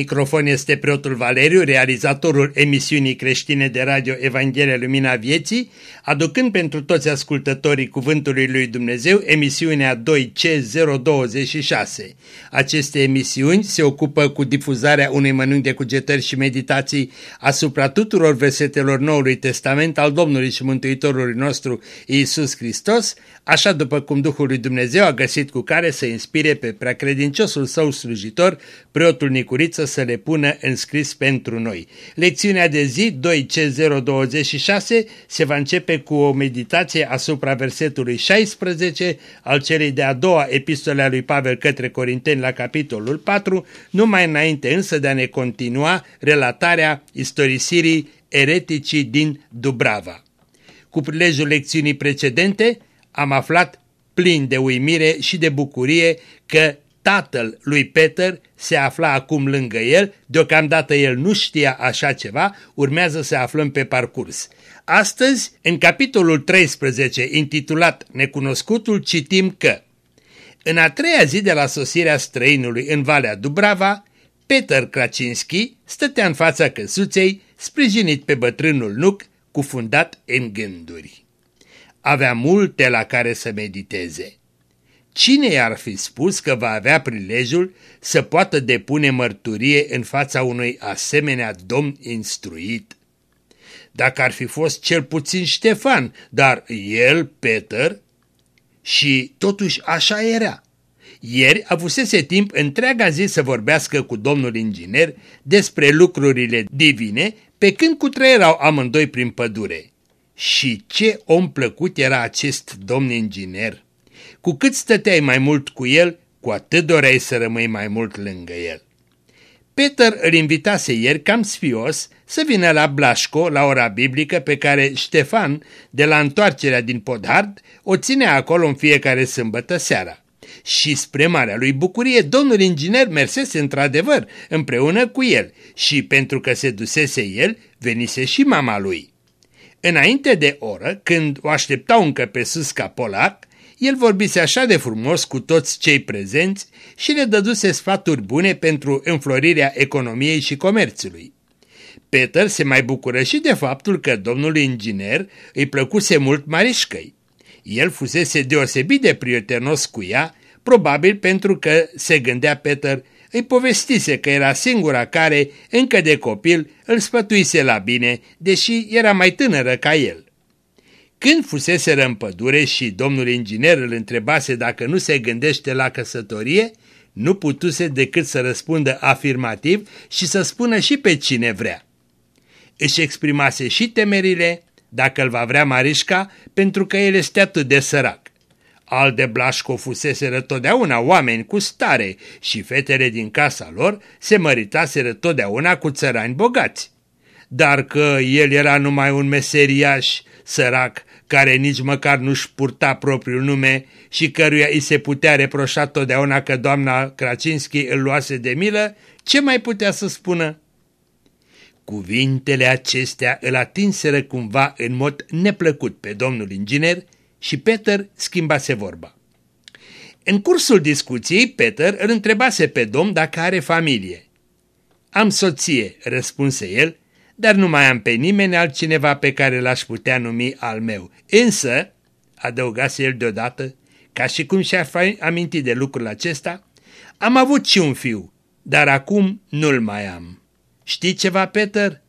La microfon este preotul Valeriu, realizatorul emisiunii creștine de radio Evanghelia Lumina Vieții, aducând pentru toți ascultătorii Cuvântului Lui Dumnezeu emisiunea 2C026. Aceste emisiuni se ocupă cu difuzarea unui mănânc de cugetări și meditații asupra tuturor versetelor Noului Testament al Domnului și Mântuitorului nostru Iisus Hristos, așa după cum Duhul lui Dumnezeu a găsit cu care să inspire pe preacredinciosul său slujitor, preotul Nicuriță, să le pună în scris pentru noi. Lecțiunea de zi 2C026 se va începe cu o meditație asupra versetului 16 al celei de-a doua epistole a lui Pavel către Corinteni la capitolul 4, numai înainte însă de a ne continua relatarea istorisirii ereticii din Dubrava. Cu prilejul lecțiunii precedente am aflat plin de uimire și de bucurie că tatăl lui Peter se afla acum lângă el, deocamdată el nu știa așa ceva, urmează să aflăm pe parcurs. Astăzi, în capitolul 13, intitulat Necunoscutul, citim că În a treia zi de la sosirea străinului în Valea Dubrava, Peter Kracinski stătea în fața căsuței, sprijinit pe bătrânul nuc, cufundat în gânduri. Avea multe la care să mediteze. Cine i-ar fi spus că va avea prilejul să poată depune mărturie în fața unui asemenea domn instruit? Dacă ar fi fost cel puțin Ștefan, dar el, Peter, și totuși așa era. Ieri avusese timp întreaga zi să vorbească cu domnul inginer despre lucrurile divine, pe când cutreierau amândoi prin pădure. Și ce om plăcut era acest domn inginer! Cu cât stăteai mai mult cu el, cu atât doreai să rămâi mai mult lângă el. Peter îl invitase ieri cam sfios să vină la Blașco la ora biblică pe care Ștefan, de la întoarcerea din Podhard, o ținea acolo în fiecare sâmbătă seara. Și spre marea lui bucurie, domnul inginer mersese într-adevăr împreună cu el și pentru că se dusese el, venise și mama lui. Înainte de oră, când o așteptau încă pe Susca Polac, el vorbise așa de frumos cu toți cei prezenți și le dăduse sfaturi bune pentru înflorirea economiei și comerțului. Peter se mai bucură și de faptul că domnul inginer îi plăcuse mult Marișcăi. El fusese deosebit de prietenos cu ea, probabil pentru că, se gândea Peter, îi povestise că era singura care, încă de copil, îl sfătuise la bine, deși era mai tânără ca el. Când fusese în pădure și domnul inginer îl întrebase dacă nu se gândește la căsătorie, nu putuse decât să răspundă afirmativ și să spună și pe cine vrea. Își exprimase și temerile, dacă îl va vrea Marișca, pentru că el este atât de sărac. Al de Blașco fuseseră totdeauna oameni cu stare și fetele din casa lor se măritaseră totdeauna cu țărani bogați. Dar că el era numai un meseriaș sărac care nici măcar nu-și purta propriul nume și căruia îi se putea reproșa totdeauna că doamna Kracinski îl luase de milă, ce mai putea să spună? Cuvintele acestea îl atinseră cumva în mod neplăcut pe domnul inginer și Peter schimbase vorba. În cursul discuției, Peter îl întrebase pe domn dacă are familie. Am soție, răspunse el, dar nu mai am pe nimeni altcineva pe care l-aș putea numi al meu. Însă, adăugase el deodată, ca și cum și-a amintit de lucrul acesta, am avut și un fiu, dar acum nu-l mai am. Știi ceva, Peter?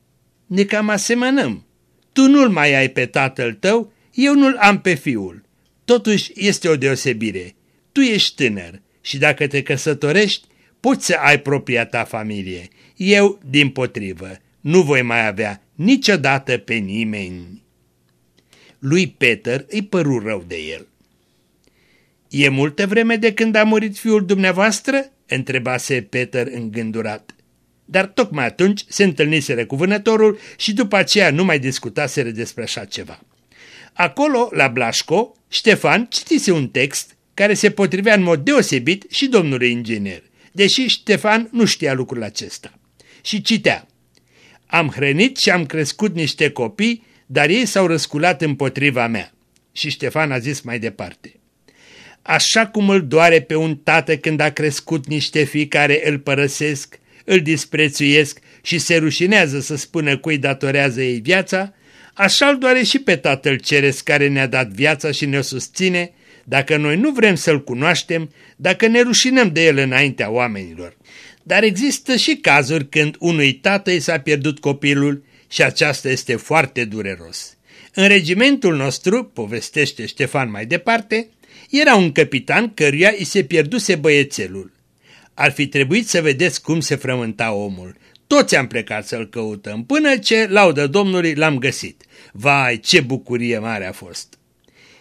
Ne cam asemănăm. Tu nu-l mai ai pe tatăl tău, eu nu-l am pe fiul. Totuși este o deosebire. Tu ești tânăr și dacă te căsătorești, poți să ai propria ta familie. Eu, din potrivă, nu voi mai avea niciodată pe nimeni. Lui Peter îi păru rău de el. E multă vreme de când a murit fiul dumneavoastră?" întrebase Peter îngândurat. Dar tocmai atunci se întâlniseră cu vânătorul și după aceea nu mai discutaseră despre așa ceva. Acolo, la Blașco, Ștefan citise un text care se potrivea în mod deosebit și domnului inginer, deși Ștefan nu știa lucrul acesta. Și citea, am hrănit și am crescut niște copii, dar ei s-au răsculat împotriva mea. Și Ștefan a zis mai departe. Așa cum îl doare pe un tată când a crescut niște fii care îl părăsesc, îl disprețuiesc și se rușinează să spună cui datorează ei viața, așa îl doare și pe Tatăl Ceresc care ne-a dat viața și ne-o susține, dacă noi nu vrem să-L cunoaștem, dacă ne rușinăm de El înaintea oamenilor. Dar există și cazuri când unui tată i s-a pierdut copilul și aceasta este foarte dureros. În regimentul nostru, povestește Ștefan mai departe, era un capitan căruia i se pierduse băiețelul. Ar fi trebuit să vedeți cum se frământa omul. Toți am plecat să-l căutăm, până ce, laudă Domnului, l-am găsit. Vai, ce bucurie mare a fost!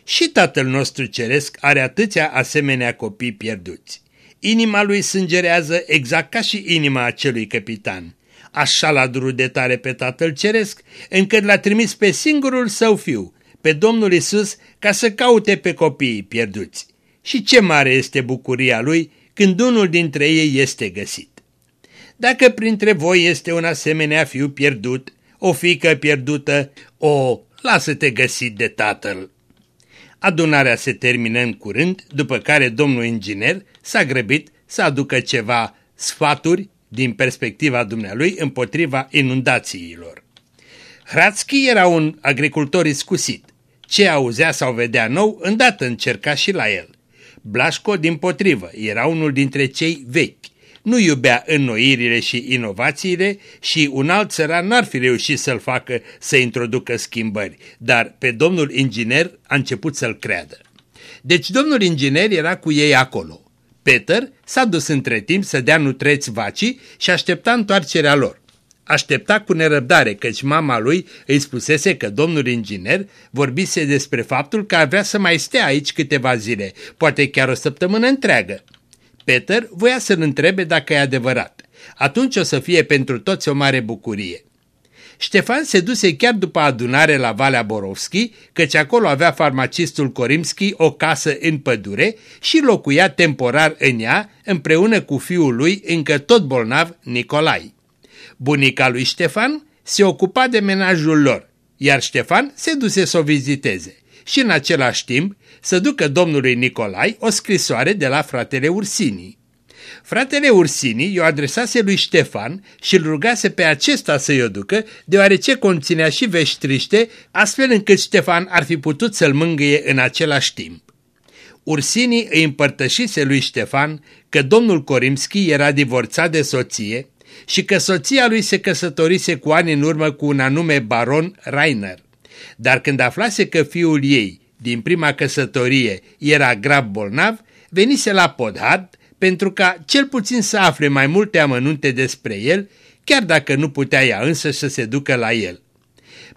Și tatăl nostru ceresc are atâția asemenea copii pierduți. Inima lui sângerează exact ca și inima acelui capitan. Așa l-a durut de tare pe tatăl ceresc, încât l-a trimis pe singurul său fiu, pe Domnul Isus, ca să caute pe copiii pierduți. Și ce mare este bucuria lui când unul dintre ei este găsit. Dacă printre voi este un asemenea fiu pierdut, o fică pierdută, o, lasă-te găsit de tatăl. Adunarea se termină în curând, după care domnul inginer s-a grăbit să aducă ceva sfaturi din perspectiva dumnealui împotriva inundațiilor. Hrațchi era un agricultor iscusit. Ce auzea sau vedea nou, îndată încerca și la el. Blașco, din potrivă, era unul dintre cei vechi. Nu iubea înnoirile și inovațiile și un alt țăran n-ar fi reușit să-l facă să introducă schimbări, dar pe domnul inginer a început să-l creadă. Deci domnul inginer era cu ei acolo. Peter s-a dus între timp să dea nutreți vacii și aștepta întoarcerea lor. Aștepta cu nerăbdare căci mama lui îi spusese că domnul inginer vorbise despre faptul că avea să mai stea aici câteva zile, poate chiar o săptămână întreagă. Peter voia să-l întrebe dacă e adevărat. Atunci o să fie pentru toți o mare bucurie. Ștefan se duse chiar după adunare la Valea Borovski, căci acolo avea farmacistul Korimski o casă în pădure și locuia temporar în ea împreună cu fiul lui încă tot bolnav Nicolai. Bunica lui Ștefan se ocupa de menajul lor, iar Ștefan se duse să o viziteze și în același timp să ducă domnului Nicolai o scrisoare de la fratele Ursinii. Fratele Ursini i-o adresase lui Ștefan și îl rugase pe acesta să-i o ducă, deoarece conținea și vești triște, astfel încât Ștefan ar fi putut să-l mângâie în același timp. Ursini îi împărtășise lui Ștefan că domnul Korimski era divorțat de soție și că soția lui se căsătorise cu ani în urmă cu un anume baron Rainer. Dar când aflase că fiul ei, din prima căsătorie, era grav bolnav, venise la Podhad pentru ca cel puțin să afle mai multe amănunte despre el, chiar dacă nu putea ea însă să se ducă la el.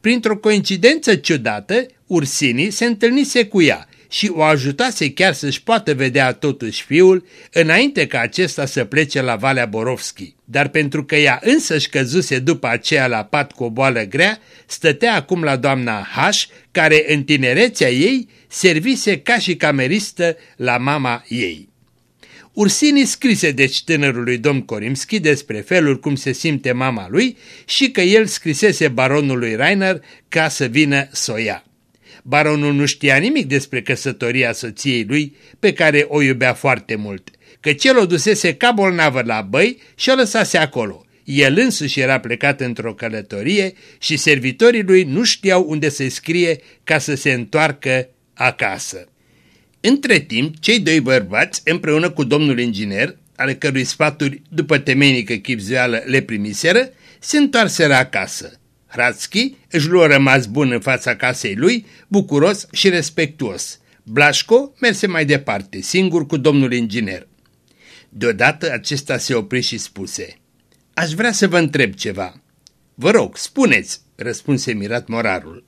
Printr-o coincidență ciudată, Ursini se întâlnise cu ea și o ajutase chiar să-și poată vedea totuși fiul înainte ca acesta să plece la Valea Borovski. Dar pentru că ea însăși căzuse după aceea la pat cu o boală grea, stătea acum la doamna H, care în tinerețea ei servise ca și cameristă la mama ei. Ursini scrise deci tânărului domn Korimski despre felul cum se simte mama lui și că el scrisese baronului Rainer ca să vină să o ia. Baronul nu știa nimic despre căsătoria soției lui, pe care o iubea foarte mult, că cel o dusese ca bolnavă la băi și o lăsase acolo. El însuși era plecat într-o călătorie și servitorii lui nu știau unde să-i scrie ca să se întoarcă acasă. Între timp, cei doi bărbați, împreună cu domnul inginer, ale cărui sfaturi, după temenică chipzuială, le primiseră, se întoarseră acasă. Hrațchi își luă rămas bun în fața casei lui, bucuros și respectuos. Blașco merse mai departe, singur cu domnul inginer. Deodată acesta se opri și spuse, Aș vrea să vă întreb ceva." Vă rog, spuneți," răspunse mirat morarul.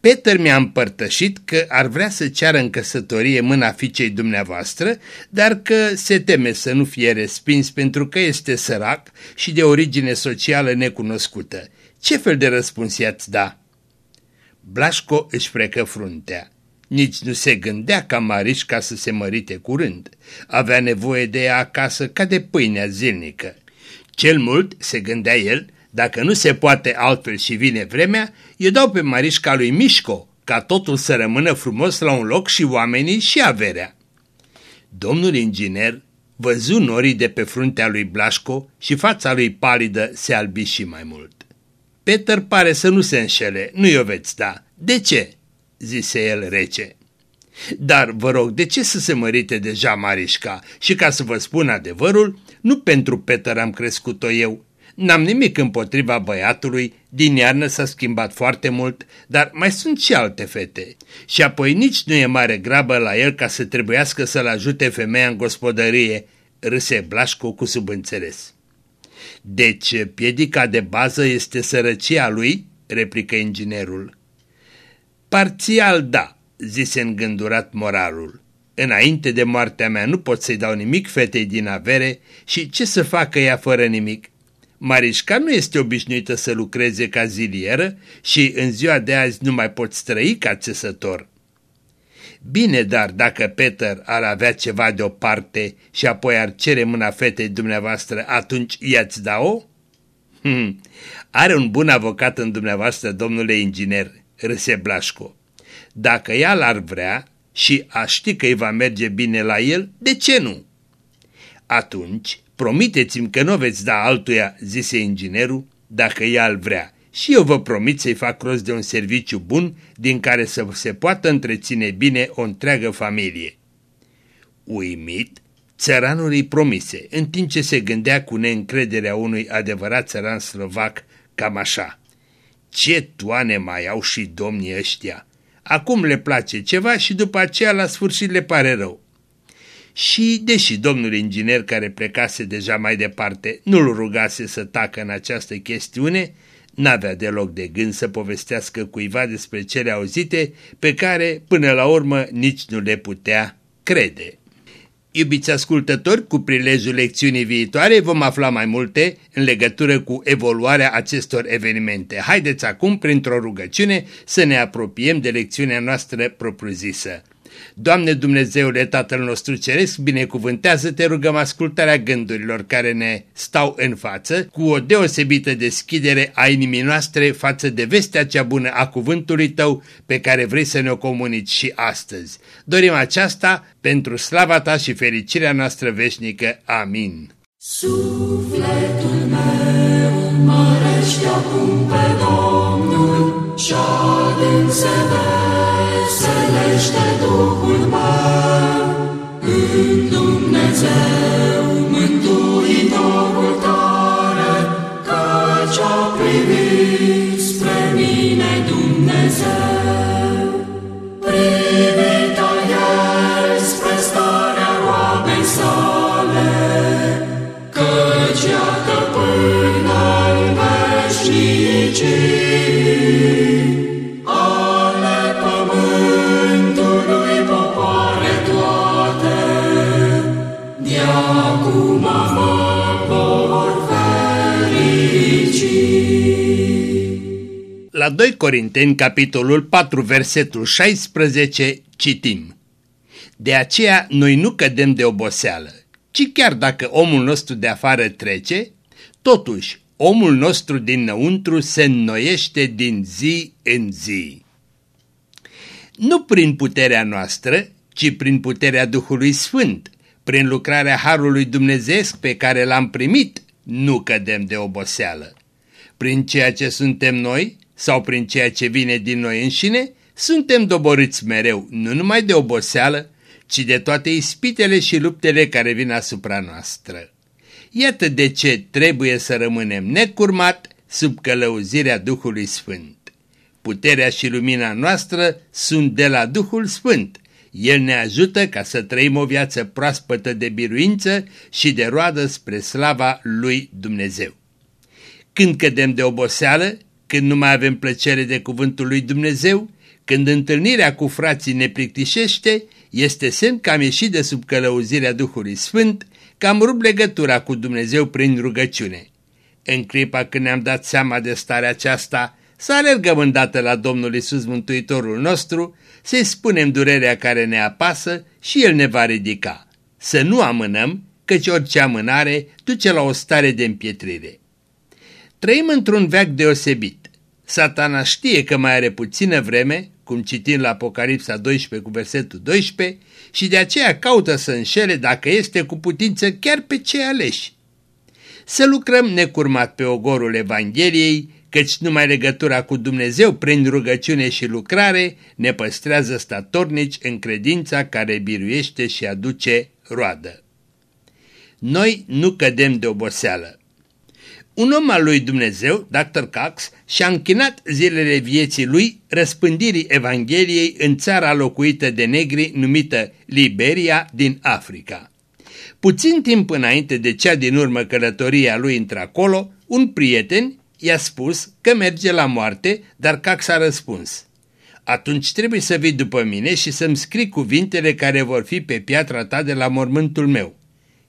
Peter mi-a împărtășit că ar vrea să ceară în căsătorie mâna fiicei dumneavoastră, dar că se teme să nu fie respins pentru că este sărac și de origine socială necunoscută. Ce fel de răspuns i-ați da? Blașco își frecă fruntea. Nici nu se gândea ca Mariș ca să se mărite curând. Avea nevoie de ea acasă ca de pâinea zilnică. Cel mult, se gândea el, dacă nu se poate altfel și vine vremea, eu dau pe Marișca lui Mișco, ca totul să rămână frumos la un loc și oamenii și averea. Domnul inginer văzu norii de pe fruntea lui Blașco și fața lui palidă se albi și mai mult. Peter pare să nu se înșele, nu-i o veți da. De ce? zise el rece. Dar vă rog, de ce să se mărite deja Marișca? Și ca să vă spun adevărul, nu pentru Peter am crescut-o eu. N-am nimic împotriva băiatului, din iarnă s-a schimbat foarte mult, dar mai sunt și alte fete. Și apoi nici nu e mare grabă la el ca să trebuiască să-l ajute femeia în gospodărie, râse Blașcu cu subînțeles. Deci, piedica de bază este sărăcia lui? replică inginerul. Parțial da, zise îngândurat moralul. Înainte de moartea mea nu pot să-i dau nimic fetei din avere și ce să facă ea fără nimic? Marișca nu este obișnuită să lucreze ca zilieră și în ziua de azi nu mai pot străi ca țesător. Bine, dar dacă Peter ar avea ceva deoparte și apoi ar cere mâna fetei dumneavoastră, atunci i-ați da-o? Hmm, are un bun avocat în dumneavoastră, domnule inginer, râse Blașco. Dacă ea l-ar vrea și a ști că îi va merge bine la el, de ce nu? Atunci, promiteți-mi că nu veți da altuia, zise inginerul, dacă ea îl vrea și eu vă promit să-i fac rost de un serviciu bun din care să se poată întreține bine o întreagă familie. Uimit, țăranul îi promise, în timp ce se gândea cu neîncrederea unui adevărat țăran slovac, cam așa. Ce toane mai au și domnii ăștia! Acum le place ceva și după aceea la sfârșit le pare rău. Și, deși domnul inginer care plecase deja mai departe nu-l rugase să tacă în această chestiune, N-avea deloc de gând să povestească cuiva despre cele auzite pe care, până la urmă, nici nu le putea crede. Iubiți ascultători, cu prilejul lecțiunii viitoare vom afla mai multe în legătură cu evoluarea acestor evenimente. Haideți acum, printr-o rugăciune, să ne apropiem de lecțiunea noastră propriu-zisă. Doamne Dumnezeule Tatăl nostru Ceresc, binecuvântează-te, rugăm ascultarea gândurilor care ne stau în față, cu o deosebită deschidere a inimii noastre față de vestea cea bună a cuvântului Tău pe care vrei să ne-o comunici și astăzi. Dorim aceasta pentru slava Ta și fericirea noastră veșnică. Amin. Sufletul meu mărește acum pe Domnul și adânc se veselește Duhul meu în Dumnezeu, Mântuitorul tare, căci a privit spre mine Dumnezeu. Privit a El spre starea roabei sale, căci iată până în veșnicii 2 Corinteni, capitolul 4, versetul 16, citim. De aceea noi nu cădem de oboseală, ci chiar dacă omul nostru de afară trece, totuși omul nostru dinăuntru se înnoiește din zi în zi. Nu prin puterea noastră, ci prin puterea Duhului Sfânt, prin lucrarea Harului Dumnezeesc pe care l-am primit, nu cădem de oboseală. Prin ceea ce suntem noi sau prin ceea ce vine din noi înșine, suntem doboriți mereu, nu numai de oboseală, ci de toate ispitele și luptele care vin asupra noastră. Iată de ce trebuie să rămânem necurmat sub călăuzirea Duhului Sfânt. Puterea și lumina noastră sunt de la Duhul Sfânt. El ne ajută ca să trăim o viață proaspătă de biruință și de roadă spre slava lui Dumnezeu. Când cădem de oboseală, când nu mai avem plăcere de cuvântul lui Dumnezeu, când întâlnirea cu frații ne plictisește, este semn că am ieșit de sub călăuzirea Duhului Sfânt, că am rupt legătura cu Dumnezeu prin rugăciune. În clipa când ne-am dat seama de starea aceasta, să alergăm îndată la Domnul Isus Mântuitorul nostru, să-i spunem durerea care ne apasă și El ne va ridica. Să nu amânăm, căci orice amânare duce la o stare de împietrire. Trăim într-un veac deosebit. Satana știe că mai are puțină vreme cum citim la Apocalipsa 12 cu versetul 12, și de aceea caută să înșele dacă este cu putință chiar pe cei aleși. Să lucrăm necurmat pe ogorul Evangheliei, căci numai legătura cu Dumnezeu prin rugăciune și lucrare ne păstrează statornici în credința care biruiește și aduce roadă. Noi nu cădem de oboseală. Un om al lui Dumnezeu, Dr. Cox, și-a închinat zilele vieții lui răspândirii Evangheliei în țara locuită de negri numită Liberia din Africa. Puțin timp înainte de cea din urmă călătoria lui într-acolo, un prieten i-a spus că merge la moarte, dar Cox a răspuns. Atunci trebuie să vii după mine și să-mi scrii cuvintele care vor fi pe piatra ta de la mormântul meu.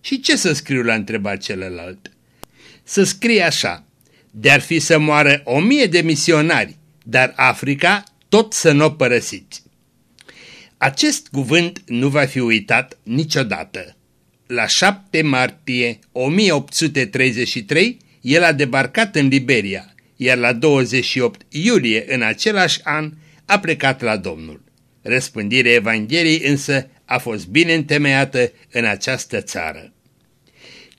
Și ce să scriu la întrebat celălalt? Să scrie așa, de-ar fi să moară o mie de misionari, dar Africa tot să nu o părăsiți. Acest cuvânt nu va fi uitat niciodată. La 7 martie 1833, el a debarcat în Liberia, iar la 28 iulie în același an a plecat la Domnul. Răspândirea Evangheliei însă a fost bine întemeiată în această țară.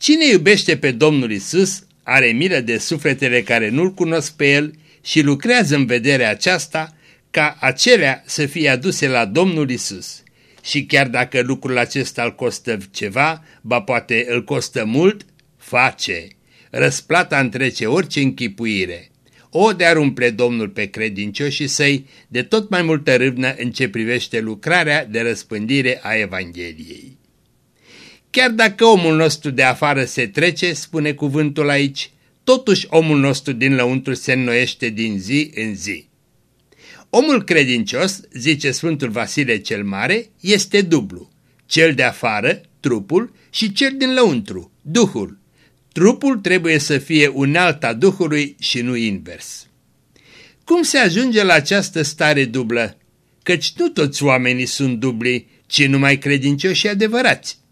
Cine iubește pe Domnul Isus are milă de sufletele care nu-L cunosc pe El și lucrează în vederea aceasta ca acelea să fie aduse la Domnul Isus. Și chiar dacă lucrul acesta îl costă ceva, ba poate îl costă mult, face. Răsplata întrece orice închipuire. O de-ar umple Domnul pe credincioșii săi de tot mai multă râvnă în ce privește lucrarea de răspândire a Evangheliei. Chiar dacă omul nostru de afară se trece, spune cuvântul aici, totuși omul nostru din lăuntru se înnoiește din zi în zi. Omul credincios, zice Sfântul Vasile cel Mare, este dublu, cel de afară, trupul, și cel din lăuntru, duhul. Trupul trebuie să fie unealta Duhului și nu invers. Cum se ajunge la această stare dublă? Căci nu toți oamenii sunt dubli, ci numai credincioși adevărați.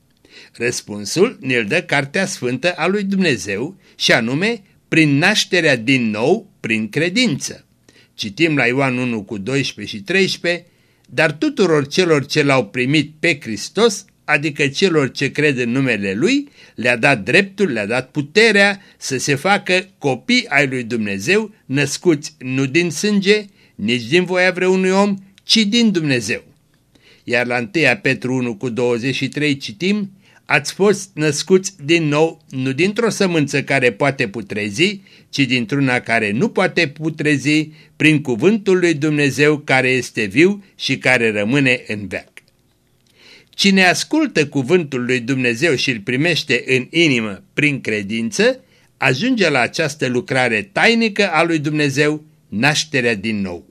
Răspunsul ne-l dă Cartea Sfântă a lui Dumnezeu și anume prin nașterea din nou prin credință. Citim la Ioan 1 cu 12 și 13, dar tuturor celor ce l-au primit pe Hristos, adică celor ce cred în numele Lui, le-a dat dreptul, le-a dat puterea să se facă copii ai lui Dumnezeu, născuți nu din sânge, nici din voia vreunui om, ci din Dumnezeu. Iar la 1 Petru 1 cu 23 citim, ați fost născuți din nou, nu dintr-o sămânță care poate putrezi, ci dintr-una care nu poate putrezi, prin cuvântul lui Dumnezeu care este viu și care rămâne în veac. Cine ascultă cuvântul lui Dumnezeu și îl primește în inimă prin credință, ajunge la această lucrare tainică a lui Dumnezeu, nașterea din nou.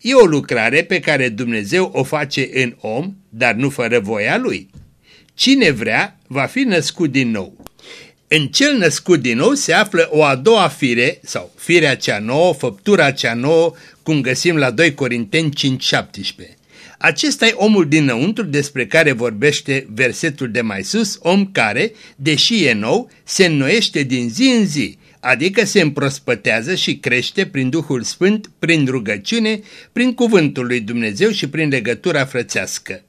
E o lucrare pe care Dumnezeu o face în om, dar nu fără voia lui. Cine vrea va fi născut din nou. În cel născut din nou se află o a doua fire, sau firea cea nouă, făptura cea nouă, cum găsim la 2 Corinteni 5:17. Acesta e omul dinăuntru despre care vorbește versetul de mai sus, om care, deși e nou, se înnoiește din zi în zi, adică se împrospătează și crește prin Duhul Sfânt, prin rugăciune, prin cuvântul lui Dumnezeu și prin legătura frățească.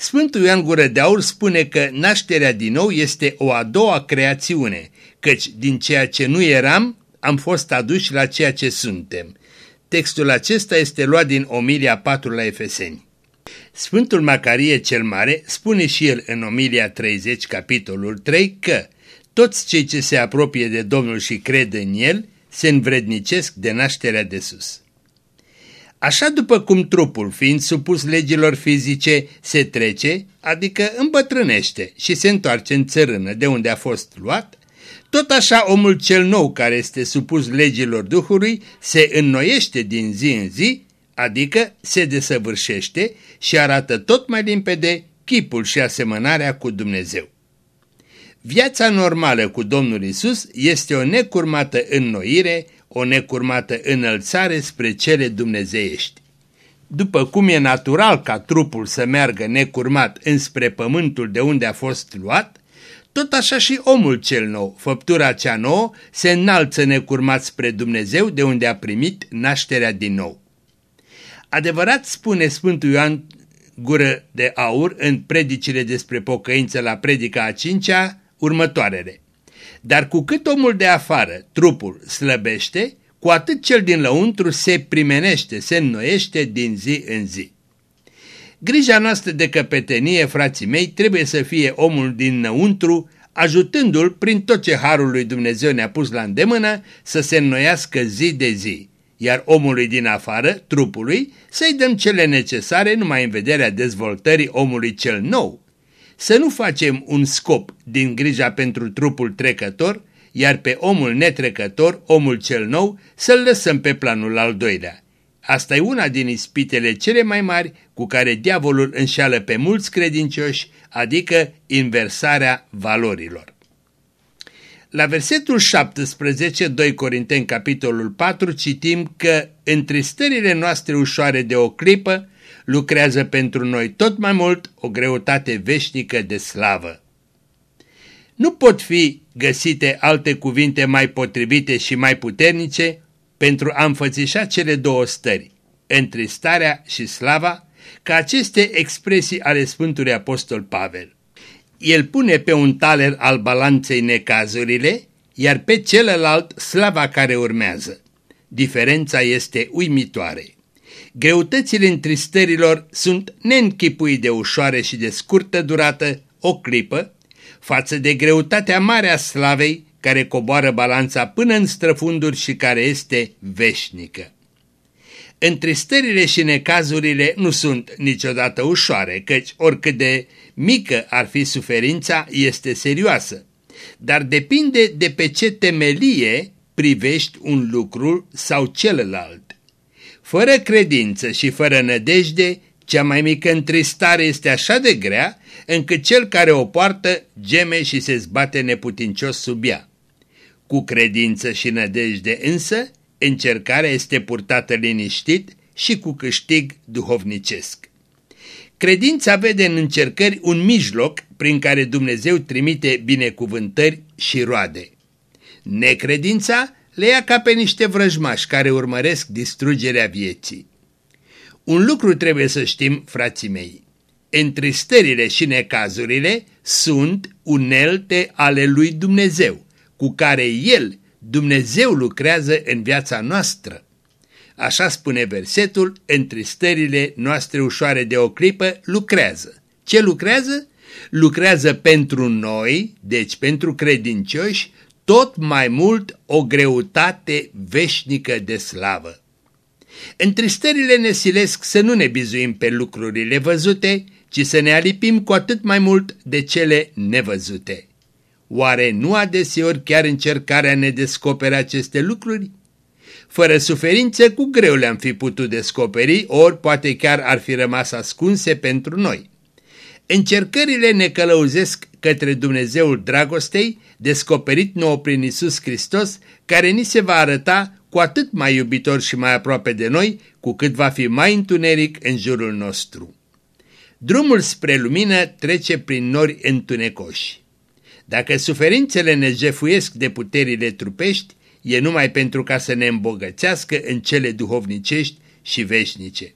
Sfântul Ioan Gură de Aur spune că nașterea din nou este o a doua creațiune, căci din ceea ce nu eram am fost aduși la ceea ce suntem. Textul acesta este luat din Omilia 4 la Efeseni. Sfântul Macarie cel Mare spune și el în Omilia 30, capitolul 3, că toți cei ce se apropie de Domnul și cred în El se învrednicesc de nașterea de sus. Așa după cum trupul, fiind supus legilor fizice, se trece, adică îmbătrânește și se întoarce în țărână de unde a fost luat, tot așa omul cel nou care este supus legilor Duhului se înnoiește din zi în zi, adică se desăvârșește și arată tot mai limpede chipul și asemănarea cu Dumnezeu. Viața normală cu Domnul Isus este o necurmată înnoire, o necurmată înălțare spre cele dumnezeiești. După cum e natural ca trupul să meargă necurmat înspre pământul de unde a fost luat, tot așa și omul cel nou, făptura cea nouă, se înalță necurmat spre Dumnezeu de unde a primit nașterea din nou. Adevărat spune Sfântul Ioan Gură de Aur în predicile despre pocăință la predica a cincea următoarele. Dar cu cât omul de afară, trupul, slăbește, cu atât cel din lăuntru se primenește, se înnoiește din zi în zi. Grija noastră de căpetenie, frații mei, trebuie să fie omul dinăuntru, ajutându-l prin tot ce Harul lui Dumnezeu ne-a pus la îndemână să se înnoiască zi de zi, iar omului din afară, trupului, să-i dăm cele necesare numai în vederea dezvoltării omului cel nou. Să nu facem un scop din grija pentru trupul trecător, iar pe omul netrecător, omul cel nou, să-l lăsăm pe planul al doilea. Asta e una din ispitele cele mai mari cu care diavolul înșeală pe mulți credincioși, adică inversarea valorilor. La versetul 17, 2 Corinteni, capitolul 4, citim că întristările noastre ușoare de o clipă lucrează pentru noi tot mai mult o greutate veșnică de slavă. Nu pot fi găsite alte cuvinte mai potrivite și mai puternice pentru a înfățișa cele două stări, întristarea și slava, ca aceste expresii ale Sfântului Apostol Pavel. El pune pe un taler al balanței necazurile, iar pe celălalt slava care urmează. Diferența este uimitoare. Greutățile întristărilor sunt neînchipui de ușoare și de scurtă durată, o clipă, față de greutatea mare a slavei care coboară balanța până în străfunduri și care este veșnică. Întristările și necazurile nu sunt niciodată ușoare, căci oricât de mică ar fi suferința, este serioasă. Dar depinde de pe ce temelie privești un lucru sau celălalt. Fără credință și fără nădejde, cea mai mică întristare este așa de grea, încât cel care o poartă geme și se zbate neputincios sub ea. Cu credință și nădejde însă, încercarea este purtată liniștit și cu câștig duhovnicesc. Credința vede în încercări un mijloc prin care Dumnezeu trimite binecuvântări și roade. Necredința le ia ca pe niște vrăjmași care urmăresc distrugerea vieții. Un lucru trebuie să știm, frații mei. Întristările și necazurile sunt unelte ale lui Dumnezeu, cu care El, Dumnezeu, lucrează în viața noastră. Așa spune versetul, întristările noastre ușoare de o clipă lucrează. Ce lucrează? Lucrează pentru noi, deci pentru credincioși, tot mai mult o greutate veșnică de slavă. Întristările ne silesc să nu ne bizuim pe lucrurile văzute, ci să ne alipim cu atât mai mult de cele nevăzute. Oare nu adeseori chiar încercarea ne descopere aceste lucruri? Fără suferință, cu greu le-am fi putut descoperi, ori poate chiar ar fi rămas ascunse pentru noi. Încercările ne călăuzesc către Dumnezeul dragostei, descoperit nouă prin Isus Hristos, care ni se va arăta cu atât mai iubitor și mai aproape de noi, cu cât va fi mai întuneric în jurul nostru. Drumul spre lumină trece prin nori întunecoși. Dacă suferințele ne jefuiesc de puterile trupești, e numai pentru ca să ne îmbogățească în cele duhovnicești și veșnice.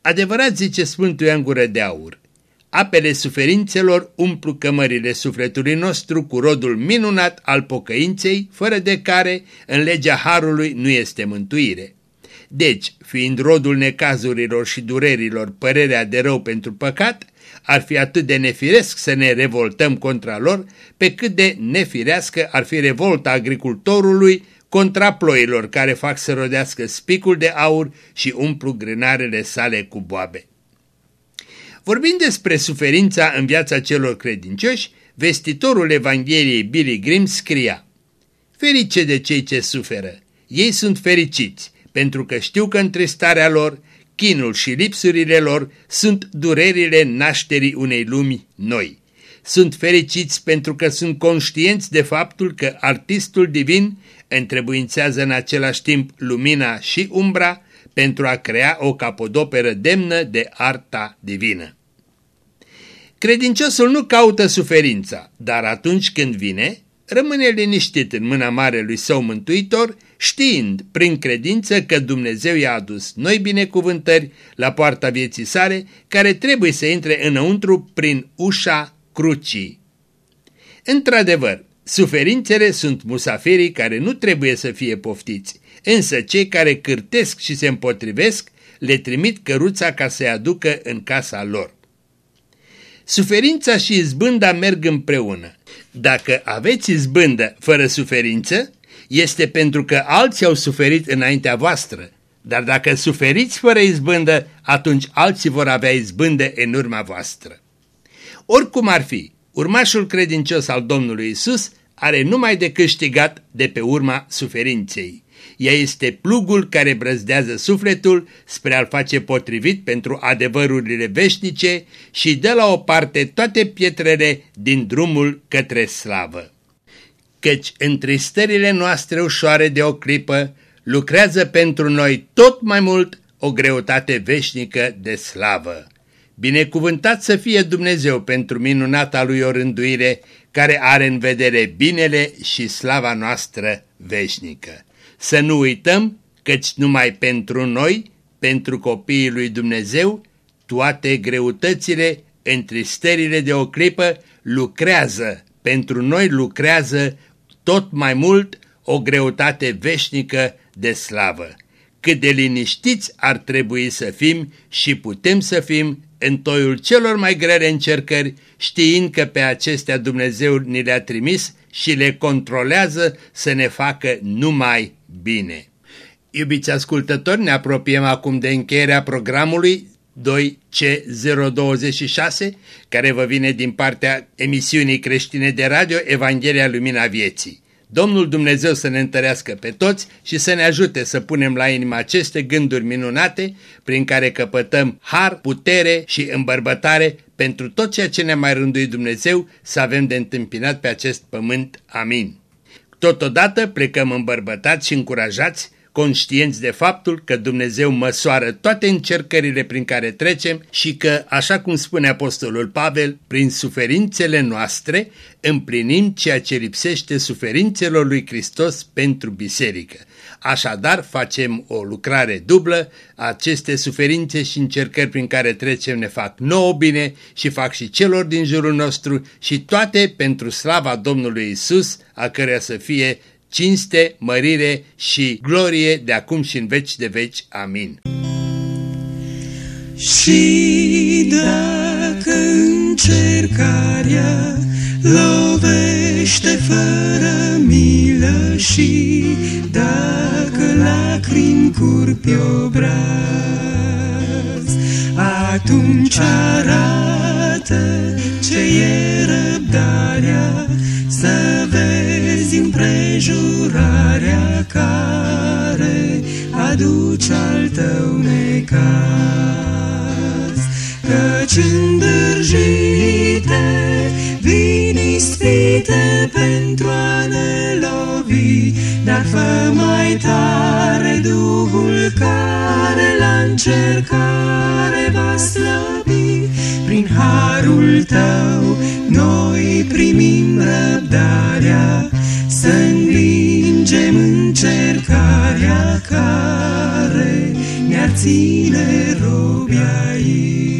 Adevărat zice Sfântul Ioan Gură de Aur, apele suferințelor umplu cămările sufletului nostru cu rodul minunat al pocăinței, fără de care în legea Harului nu este mântuire. Deci, fiind rodul necazurilor și durerilor părerea de rău pentru păcat, ar fi atât de nefiresc să ne revoltăm contra lor, pe cât de nefirească ar fi revolta agricultorului contra ploilor care fac să rodească spicul de aur și umplu grânarele sale cu boabe. Vorbind despre suferința în viața celor credincioși, vestitorul Evangheliei Billy Grimm scria Ferice de cei ce suferă, ei sunt fericiți, pentru că știu că între starea lor, chinul și lipsurile lor sunt durerile nașterii unei lumi noi. Sunt fericiți pentru că sunt conștienți de faptul că artistul divin întrebuințează în același timp lumina și umbra pentru a crea o capodoperă demnă de arta divină. Credinciosul nu caută suferința, dar atunci când vine, rămâne liniștit în mâna Marelui Său Mântuitor, știind prin credință că Dumnezeu i-a adus noi binecuvântări la poarta vieții sale, care trebuie să intre înăuntru prin ușa crucii. Într-adevăr, suferințele sunt musafirii care nu trebuie să fie poftiți, însă cei care cârtesc și se împotrivesc le trimit căruța ca să-i aducă în casa lor. Suferința și izbânda merg împreună. Dacă aveți izbândă fără suferință, este pentru că alții au suferit înaintea voastră. Dar dacă suferiți fără izbândă, atunci alții vor avea izbândă în urma voastră. Oricum ar fi, urmașul credincios al Domnului Isus are numai de câștigat de pe urma suferinței. Ea este plugul care brăzdează sufletul spre a-l face potrivit pentru adevărurile veșnice și dă la o parte toate pietrele din drumul către slavă. Căci întristările noastre ușoare de o clipă lucrează pentru noi tot mai mult o greutate veșnică de slavă. Binecuvântat să fie Dumnezeu pentru minunata lui o rânduire care are în vedere binele și slava noastră veșnică. Să nu uităm căci numai pentru noi, pentru copiii lui Dumnezeu, toate greutățile, întristările de o clipă lucrează, pentru noi lucrează tot mai mult o greutate veșnică de slavă. Cât de liniștiți ar trebui să fim și putem să fim în toiul celor mai grele încercări, știind că pe acestea Dumnezeu ni le-a trimis și le controlează să ne facă numai bine. Iubiți ascultători, ne apropiem acum de încheierea programului 2C026, care vă vine din partea emisiunii creștine de radio Evanghelia Lumina Vieții. Domnul Dumnezeu să ne întărească pe toți și să ne ajute să punem la inimă aceste gânduri minunate prin care căpătăm har, putere și îmbărbătare pentru tot ceea ce ne-a mai rânduit Dumnezeu să avem de întâmpinat pe acest pământ. Amin. Totodată plecăm îmbărbătați și încurajați, conștienți de faptul că Dumnezeu măsoară toate încercările prin care trecem și că, așa cum spune Apostolul Pavel, prin suferințele noastre împlinim ceea ce lipsește suferințelor lui Hristos pentru biserică. Așadar, facem o lucrare dublă, aceste suferințe și încercări prin care trecem ne fac nouă bine și fac și celor din jurul nostru și toate pentru slava Domnului Isus, a căreia să fie cinste, mărire și glorie de acum și în veci de veci. Amin. Și dacă încercarea lovește fără milă și dacă lacrimi curg pe obraz, atunci arată ce e răbdarea să vezi împrejurarea care aduce al tău necaz. Căci îndârjite vin ispite pentru a ne lovi, dar fă mai tare Duhul care la încercare va slăbi. Prin harul tău noi primim răbdarea, să învingem încercarea care ne-ar ține robi aici.